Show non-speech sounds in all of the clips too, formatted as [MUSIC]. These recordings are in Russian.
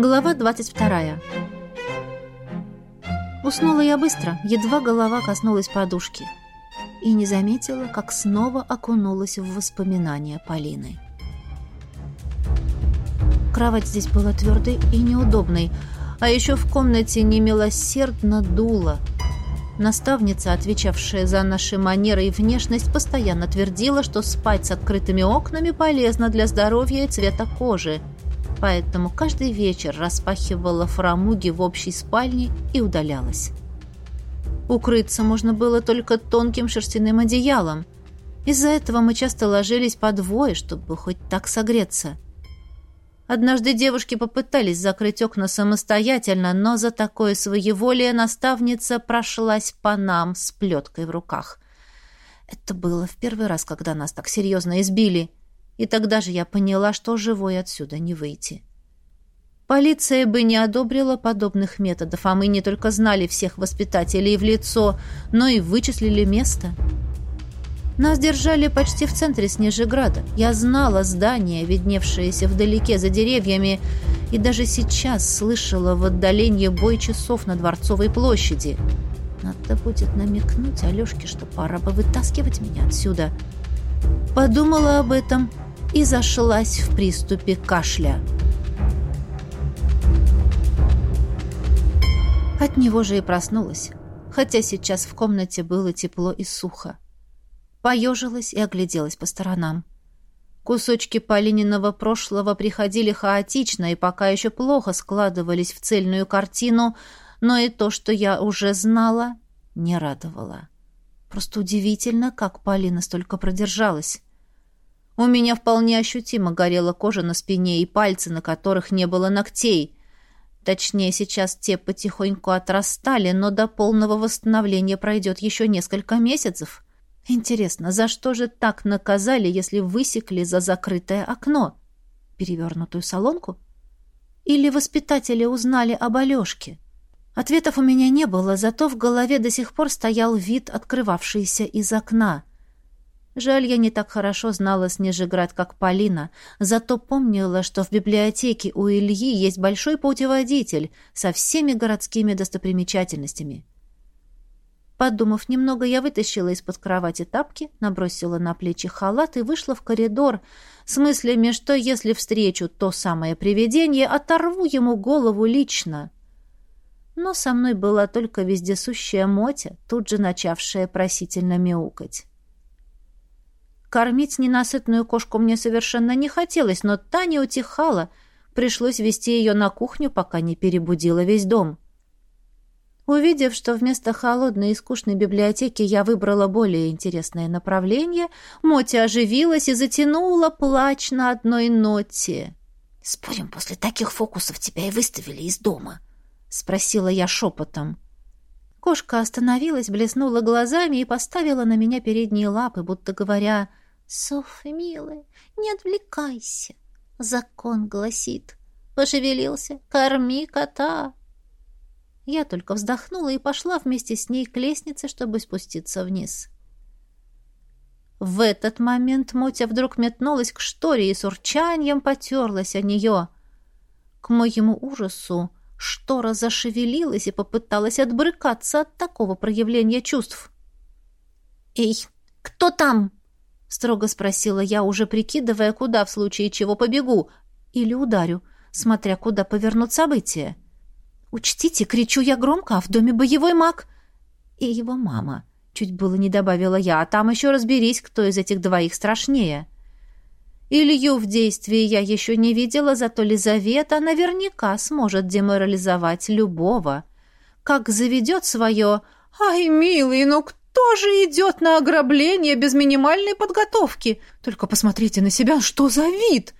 Глава 22. Уснула я быстро, едва голова коснулась подушки. И не заметила, как снова окунулась в воспоминания Полины. Кровать здесь была твердой и неудобной, а еще в комнате немилосердно дуло. Наставница, отвечавшая за наши манеры и внешность, постоянно твердила, что спать с открытыми окнами полезно для здоровья и цвета кожи – поэтому каждый вечер распахивала фрамуги в общей спальне и удалялась. Укрыться можно было только тонким шерстяным одеялом. Из-за этого мы часто ложились по двое, чтобы хоть так согреться. Однажды девушки попытались закрыть окна самостоятельно, но за такое своеволие наставница прошлась по нам с плеткой в руках. Это было в первый раз, когда нас так серьезно избили — и тогда же я поняла, что живой отсюда не выйти. Полиция бы не одобрила подобных методов, а мы не только знали всех воспитателей в лицо, но и вычислили место. Нас держали почти в центре Снежеграда. Я знала здание, видневшееся вдалеке за деревьями, и даже сейчас слышала в отдалении бой часов на Дворцовой площади. Надо будет намекнуть Алешке, что пора бы вытаскивать меня отсюда. Подумала об этом и зашлась в приступе кашля. От него же и проснулась, хотя сейчас в комнате было тепло и сухо. Поежилась и огляделась по сторонам. Кусочки Полининого прошлого приходили хаотично и пока еще плохо складывались в цельную картину, но и то, что я уже знала, не радовало. Просто удивительно, как Полина столько продержалась. У меня вполне ощутимо горела кожа на спине и пальцы, на которых не было ногтей. Точнее, сейчас те потихоньку отрастали, но до полного восстановления пройдет еще несколько месяцев. Интересно, за что же так наказали, если высекли за закрытое окно? Перевернутую солонку? Или воспитатели узнали об Алешке? Ответов у меня не было, зато в голове до сих пор стоял вид, открывавшийся из окна — Жаль, я не так хорошо знала Снежеград, как Полина, зато помнила, что в библиотеке у Ильи есть большой путеводитель со всеми городскими достопримечательностями. Подумав немного, я вытащила из-под кровати тапки, набросила на плечи халат и вышла в коридор с мыслями, что если встречу то самое привидение, оторву ему голову лично. Но со мной была только вездесущая Мотя, тут же начавшая просительно мяукать. Кормить ненасытную кошку мне совершенно не хотелось, но та не утихала. Пришлось вести ее на кухню, пока не перебудила весь дом. Увидев, что вместо холодной и скучной библиотеки я выбрала более интересное направление, Моти оживилась и затянула плач на одной ноте. «Спорим, после таких фокусов тебя и выставили из дома?» — спросила я шепотом. Кошка остановилась, блеснула глазами и поставила на меня передние лапы, будто говоря «Софья, милая, не отвлекайся!» Закон гласит. Пошевелился, корми кота. Я только вздохнула и пошла вместе с ней к лестнице, чтобы спуститься вниз. В этот момент Мотя вдруг метнулась к шторе и с урчанием потерлась о нее. К моему ужасу штора зашевелилась и попыталась отбрыкаться от такого проявления чувств. «Эй, кто там?» Строго спросила я, уже прикидывая, куда в случае чего побегу или ударю, смотря куда повернут события. «Учтите, кричу я громко, а в доме боевой маг!» «И его мама!» — чуть было не добавила я, а там еще разберись, кто из этих двоих страшнее. Илью в действии я еще не видела, зато Лизавета наверняка сможет деморализовать любого. Как заведет свое «Ай, милый, ну кто?» Тоже идет на ограбление без минимальной подготовки. Только посмотрите на себя, что за вид!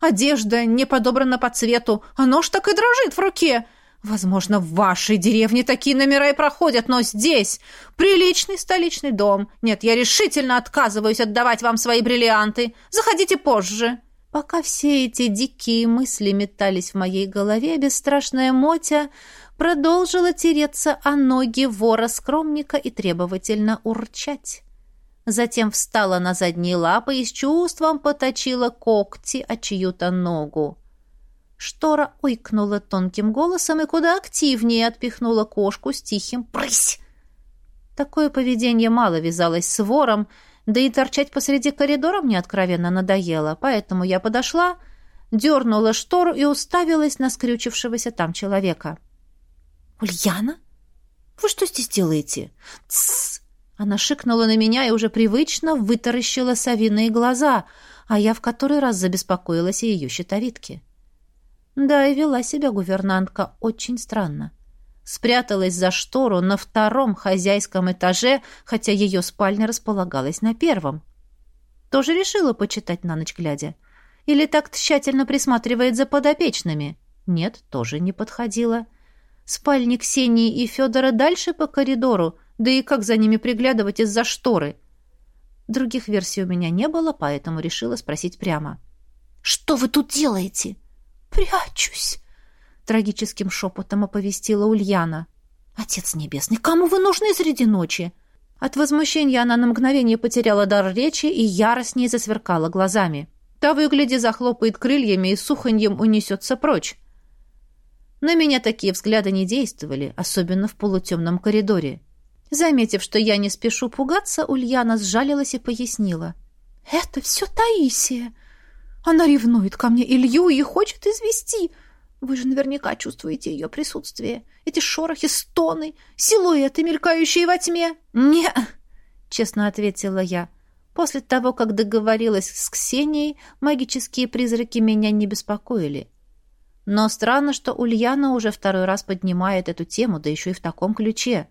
Одежда не подобрана по цвету, а нож так и дрожит в руке. Возможно, в вашей деревне такие номера и проходят, но здесь приличный столичный дом. Нет, я решительно отказываюсь отдавать вам свои бриллианты. Заходите позже. Пока все эти дикие мысли метались в моей голове, бесстрашная Мотя продолжила тереться о ноги вора-скромника и требовательно урчать. Затем встала на задние лапы и с чувством поточила когти о чью-то ногу. Штора ойкнула тонким голосом и куда активнее отпихнула кошку с тихим «прысь». Такое поведение мало вязалось с вором, да и торчать посреди коридора мне откровенно надоело, поэтому я подошла, дернула штору и уставилась на скрючившегося там человека. «Ульяна? Вы что здесь делаете?» «Тссс!» Она шикнула на меня и уже привычно вытаращила совиные глаза, а я в который раз забеспокоилась о ее щитовидке. Да, и вела себя гувернантка очень странно. Спряталась за штору на втором хозяйском этаже, хотя ее спальня располагалась на первом. Тоже решила почитать на ночь глядя. Или так тщательно присматривает за подопечными? Нет, тоже не подходила. Спальни Ксении и Федора дальше по коридору, да и как за ними приглядывать из-за шторы? Других версий у меня не было, поэтому решила спросить прямо. «Что вы тут делаете?» «Прячусь!» — трагическим шепотом оповестила Ульяна. «Отец небесный, кому вы нужны среди ночи?» От возмущения она на мгновение потеряла дар речи и яростнее засверкала глазами. Та выгляди захлопает крыльями и суханьем унесется прочь. На меня такие взгляды не действовали, особенно в полутемном коридоре. Заметив, что я не спешу пугаться, Ульяна сжалилась и пояснила. «Это все Таисия. Она ревнует ко мне Илью и хочет извести. Вы же наверняка чувствуете ее присутствие. Эти шорохи, стоны, силуэты, мелькающие во тьме. не честно ответила я. После того, как договорилась с Ксенией, магические призраки меня не беспокоили. Но странно, что Ульяна уже второй раз поднимает эту тему, да еще и в таком ключе.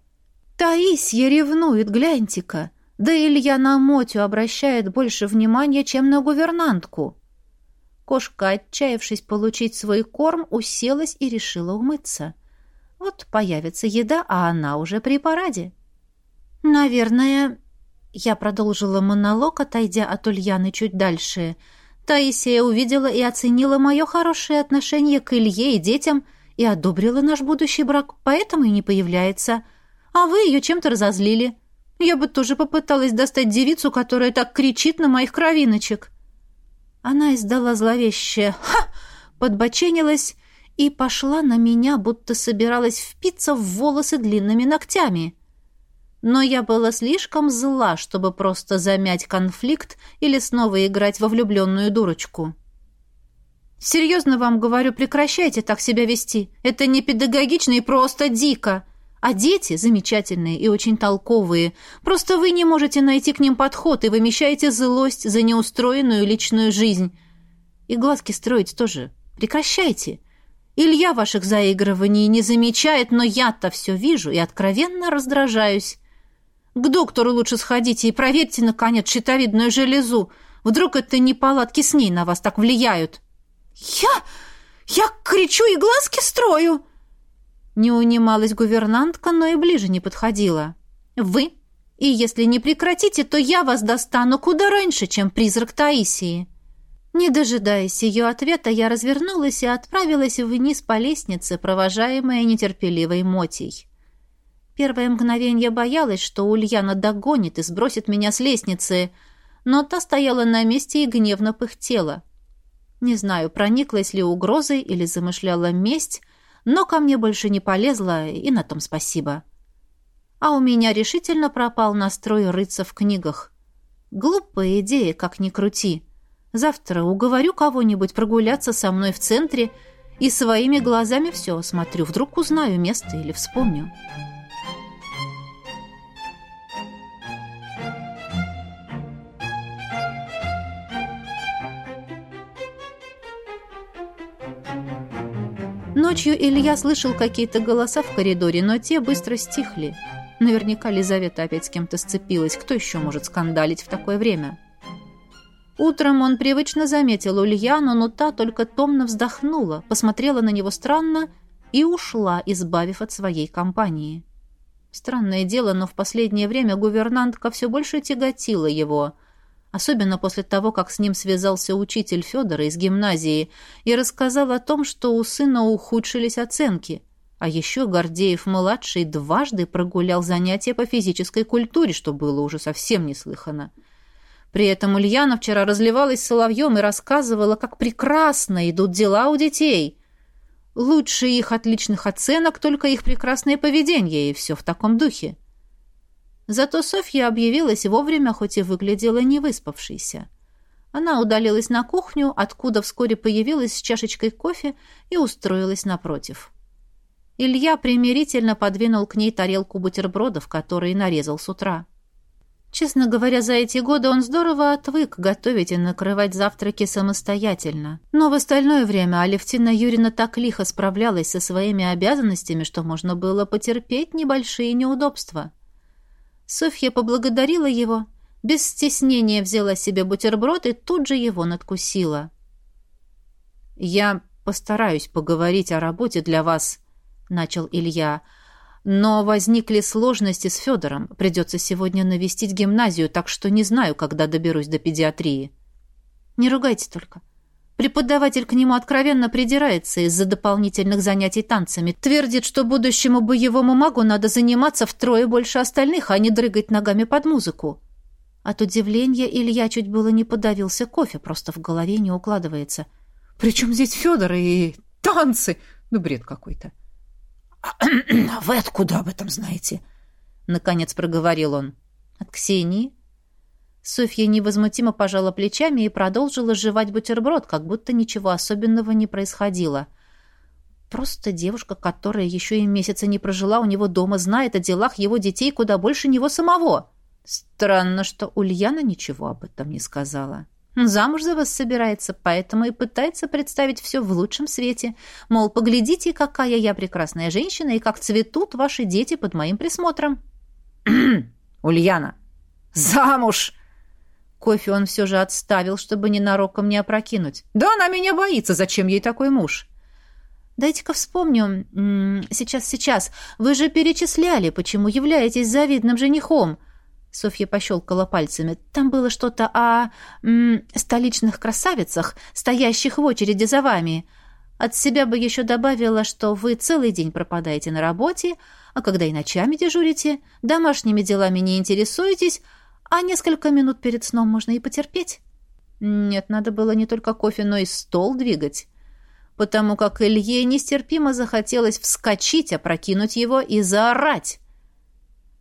«Таисия ревнует, гляньте-ка!» Да Илья на Мотю обращает больше внимания, чем на гувернантку. Кошка, отчаявшись получить свой корм, уселась и решила умыться. Вот появится еда, а она уже при параде. «Наверное...» Я продолжила монолог, отойдя от Ульяны чуть дальше. Таисия увидела и оценила мое хорошее отношение к Илье и детям и одобрила наш будущий брак, поэтому и не появляется. А вы ее чем-то разозлили. Я бы тоже попыталась достать девицу, которая так кричит на моих кровиночек. Она издала зловещее «Ха!», подбоченилась и пошла на меня, будто собиралась впиться в волосы длинными ногтями. Но я была слишком зла, чтобы просто замять конфликт или снова играть во влюбленную дурочку. «Серьезно вам говорю, прекращайте так себя вести. Это не педагогично и просто дико. А дети замечательные и очень толковые. Просто вы не можете найти к ним подход и вымещаете злость за неустроенную личную жизнь. И глазки строить тоже. Прекращайте. Илья ваших заигрываний не замечает, но я-то все вижу и откровенно раздражаюсь. К доктору лучше сходите и проверьте, наконец, щитовидную железу. Вдруг это не палатки с ней на вас так влияют. Я... я кричу и глазки строю!» Не унималась гувернантка, но и ближе не подходила. «Вы? И если не прекратите, то я вас достану куда раньше, чем призрак Таисии». Не дожидаясь ее ответа, я развернулась и отправилась вниз по лестнице, провожаемая нетерпеливой Мотей. Первое мгновение боялась, что Ульяна догонит и сбросит меня с лестницы, но та стояла на месте и гневно пыхтела. Не знаю, прониклась ли угрозой или замышляла месть, но ко мне больше не полезла, и на том спасибо. А у меня решительно пропал настрой рыться в книгах. Глупая идея, как ни крути. Завтра уговорю кого-нибудь прогуляться со мной в центре и своими глазами все осмотрю. Вдруг узнаю место или вспомню. Ночью Илья слышал какие-то голоса в коридоре, но те быстро стихли. Наверняка Лизавета опять с кем-то сцепилась. Кто еще может скандалить в такое время? Утром он привычно заметил Ульяну, но та только томно вздохнула, посмотрела на него странно и ушла, избавив от своей компании. Странное дело, но в последнее время гувернантка все больше тяготила его – особенно после того, как с ним связался учитель Федора из гимназии и рассказал о том, что у сына ухудшились оценки. А еще Гордеев-младший дважды прогулял занятия по физической культуре, что было уже совсем неслыханно. При этом Ульяна вчера разливалась соловьем и рассказывала, как прекрасно идут дела у детей. Лучше их отличных оценок только их прекрасное поведение, и все в таком духе. Зато Софья объявилась вовремя, хоть и выглядела невыспавшейся. Она удалилась на кухню, откуда вскоре появилась с чашечкой кофе и устроилась напротив. Илья примирительно подвинул к ней тарелку бутербродов, которые нарезал с утра. Честно говоря, за эти годы он здорово отвык готовить и накрывать завтраки самостоятельно. Но в остальное время Алевтина Юрина так лихо справлялась со своими обязанностями, что можно было потерпеть небольшие неудобства. Софья поблагодарила его, без стеснения взяла себе бутерброд и тут же его надкусила. «Я постараюсь поговорить о работе для вас», — начал Илья. «Но возникли сложности с Федором. Придется сегодня навестить гимназию, так что не знаю, когда доберусь до педиатрии». «Не ругайте только. Преподаватель к нему откровенно придирается из-за дополнительных занятий танцами. Твердит, что будущему боевому магу надо заниматься втрое больше остальных, а не дрыгать ногами под музыку». От удивления Илья чуть было не подавился кофе, просто в голове не укладывается. «Причем здесь Федор и танцы? Ну, бред какой-то». «А вы откуда об этом знаете?» Наконец проговорил он. «От Ксении?» Софья невозмутимо пожала плечами и продолжила жевать бутерброд, как будто ничего особенного не происходило. Просто девушка, которая еще и месяца не прожила у него дома, знает о делах его детей куда больше него самого. Странно, что Ульяна ничего об этом не сказала. Замуж за вас собирается, поэтому и пытается представить все в лучшем свете. Мол, поглядите, какая я прекрасная женщина и как цветут ваши дети под моим присмотром. [CLEARS THROAT] Ульяна, замуж! Кофе он все же отставил, чтобы ненароком не опрокинуть. Да она меня боится, зачем ей такой муж? Дайте-ка вспомню. Сейчас, сейчас. Вы же перечисляли, почему являетесь завидным женихом. Софья пощелкала пальцами. «Там было что-то о м, столичных красавицах, стоящих в очереди за вами. От себя бы еще добавила, что вы целый день пропадаете на работе, а когда и ночами дежурите, домашними делами не интересуетесь, а несколько минут перед сном можно и потерпеть». Нет, надо было не только кофе, но и стол двигать потому как Илье нестерпимо захотелось вскочить, опрокинуть его и заорать.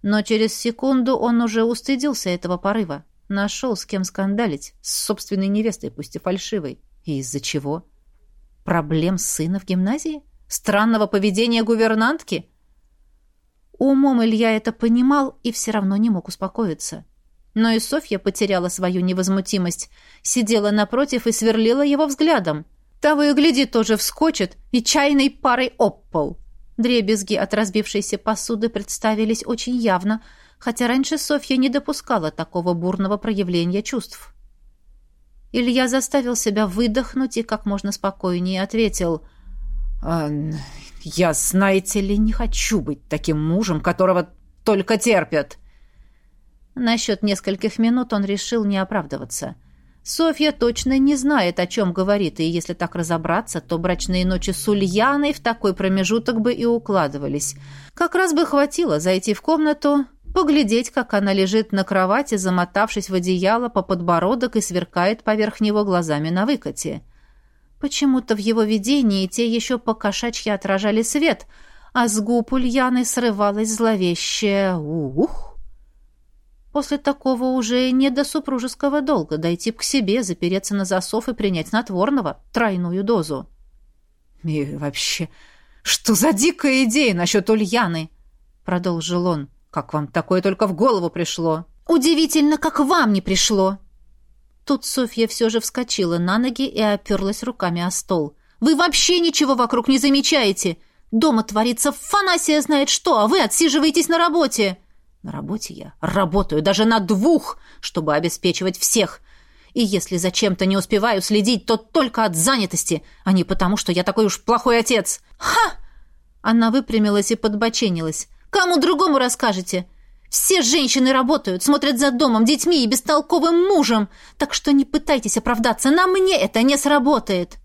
Но через секунду он уже устыдился этого порыва. Нашел с кем скандалить. С собственной невестой, пусть и фальшивой. И из-за чего? Проблем сына в гимназии? Странного поведения гувернантки? Умом Илья это понимал и все равно не мог успокоиться. Но и Софья потеряла свою невозмутимость, сидела напротив и сверлила его взглядом. Того и гляди, тоже вскочит и чайной парой об пол. Дребезги от разбившейся посуды представились очень явно, хотя раньше Софья не допускала такого бурного проявления чувств. Илья заставил себя выдохнуть и как можно спокойнее ответил. «А, «Я, знаете ли, не хочу быть таким мужем, которого только терпят». Насчет нескольких минут он решил не оправдываться. Софья точно не знает, о чем говорит, и если так разобраться, то брачные ночи с Ульяной в такой промежуток бы и укладывались. Как раз бы хватило зайти в комнату, поглядеть, как она лежит на кровати, замотавшись в одеяло по подбородок и сверкает поверх него глазами на выкате. Почему-то в его видении те еще по кошачьи отражали свет, а с губ Ульяны срывалось зловещее «Ух!». После такого уже не до супружеского долга дойти к себе, запереться на засов и принять снотворного, тройную дозу. «И вообще, что за дикая идея насчет Ульяны?» — продолжил он. «Как вам такое только в голову пришло?» «Удивительно, как вам не пришло!» Тут Софья все же вскочила на ноги и оперлась руками о стол. «Вы вообще ничего вокруг не замечаете! Дома творится фанасия знает что, а вы отсиживаетесь на работе!» На работе я работаю даже на двух, чтобы обеспечивать всех. И если за чем-то не успеваю следить, то только от занятости, а не потому, что я такой уж плохой отец. Ха! Она выпрямилась и подбоченилась. Кому другому расскажете? Все женщины работают, смотрят за домом, детьми и бестолковым мужем. Так что не пытайтесь оправдаться, на мне это не сработает.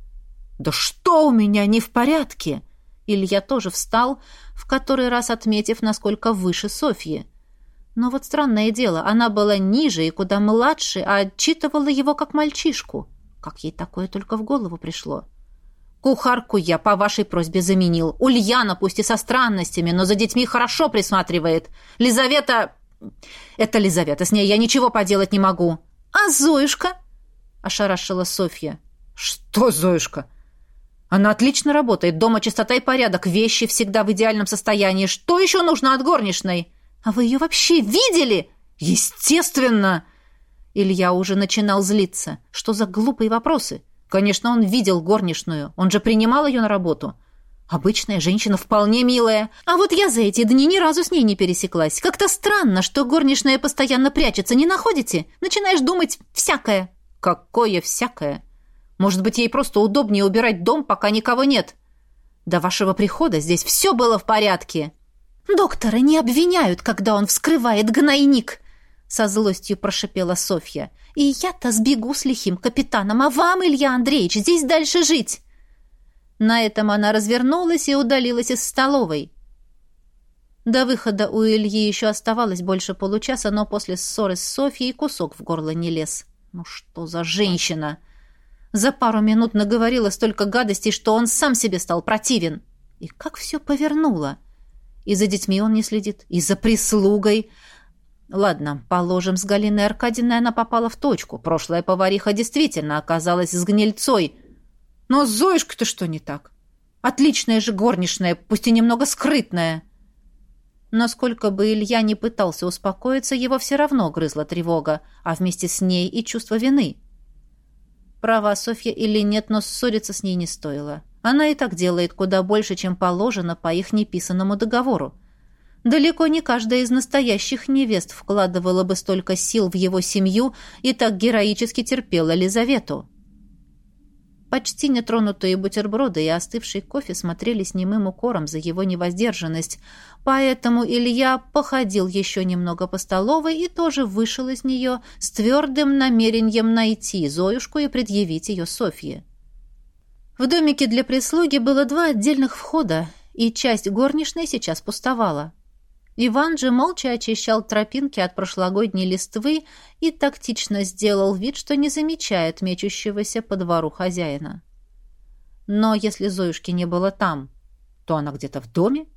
Да что у меня не в порядке? Илья тоже встал, в который раз отметив, насколько выше Софьи. Но вот странное дело, она была ниже и куда младше, а отчитывала его как мальчишку. Как ей такое только в голову пришло? Кухарку я по вашей просьбе заменил. Ульяна, пусть и со странностями, но за детьми хорошо присматривает. Лизавета... Это Лизавета, с ней я ничего поделать не могу. А Зоюшка? Ошарашила Софья. Что Зоюшка? Она отлично работает. Дома чистота и порядок, вещи всегда в идеальном состоянии. Что еще нужно от горничной? А вы ее вообще видели? Естественно! Илья уже начинал злиться. Что за глупые вопросы? Конечно, он видел горничную. Он же принимал ее на работу. Обычная женщина вполне милая. А вот я за эти дни ни разу с ней не пересеклась. Как-то странно, что горничная постоянно прячется, не находите? Начинаешь думать всякое. Какое всякое? Может быть, ей просто удобнее убирать дом, пока никого нет. До вашего прихода здесь все было в порядке. Доктора не обвиняют, когда он вскрывает гнойник, со злостью прошипела Софья. И я-то сбегу с лихим капитаном, а вам, Илья Андреевич, здесь дальше жить. На этом она развернулась и удалилась из столовой. До выхода у Ильи еще оставалось больше получаса, но после ссоры с Софьей кусок в горло не лез. Ну что за женщина? За пару минут наговорила столько гадостей, что он сам себе стал противен. И как все повернуло. И за детьми он не следит, и за прислугой. Ладно, положим, с Галиной Аркадьевной она попала в точку. Прошлая повариха действительно оказалась с гнильцой. Но с Зоюшкой-то что не так? Отличная же горничная, пусть и немного скрытная. Но сколько бы Илья не пытался успокоиться, его все равно грызла тревога, а вместе с ней и чувство вины. Права Софья или нет, но ссориться с ней не стоило. Она и так делает куда больше, чем положено по их неписанному договору. Далеко не каждая из настоящих невест вкладывала бы столько сил в его семью и так героически терпела Лизавету. Почти нетронутые бутерброды и остывший кофе смотрели с немым укором за его невоздержанность, поэтому Илья походил еще немного по столовой и тоже вышел из нее с твердым намерением найти Зоюшку и предъявить ее Софье. В домике для прислуги было два отдельных входа, и часть горничной сейчас пустовала. Иван же молча очищал тропинки от прошлогодней листвы и тактично сделал вид, что не замечает мечущегося по двору хозяина. Но если Зоюшки не было там, то она где-то в доме.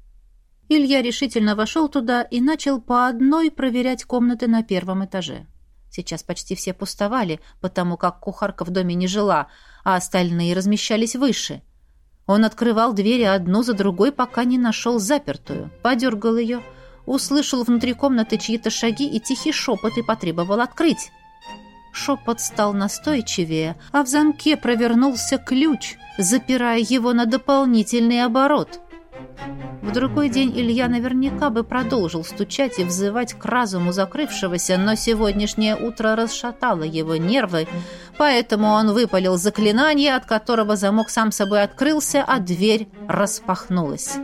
Илья решительно вошел туда и начал по одной проверять комнаты на первом этаже. Сейчас почти все пустовали, потому как кухарка в доме не жила, а остальные размещались выше. Он открывал двери одну за другой, пока не нашел запертую, подергал ее — услышал внутри комнаты чьи-то шаги и тихий шепот и потребовал открыть. Шепот стал настойчивее, а в замке провернулся ключ, запирая его на дополнительный оборот. В другой день Илья наверняка бы продолжил стучать и взывать к разуму закрывшегося, но сегодняшнее утро расшатало его нервы, поэтому он выпалил заклинание, от которого замок сам собой открылся, а дверь распахнулась.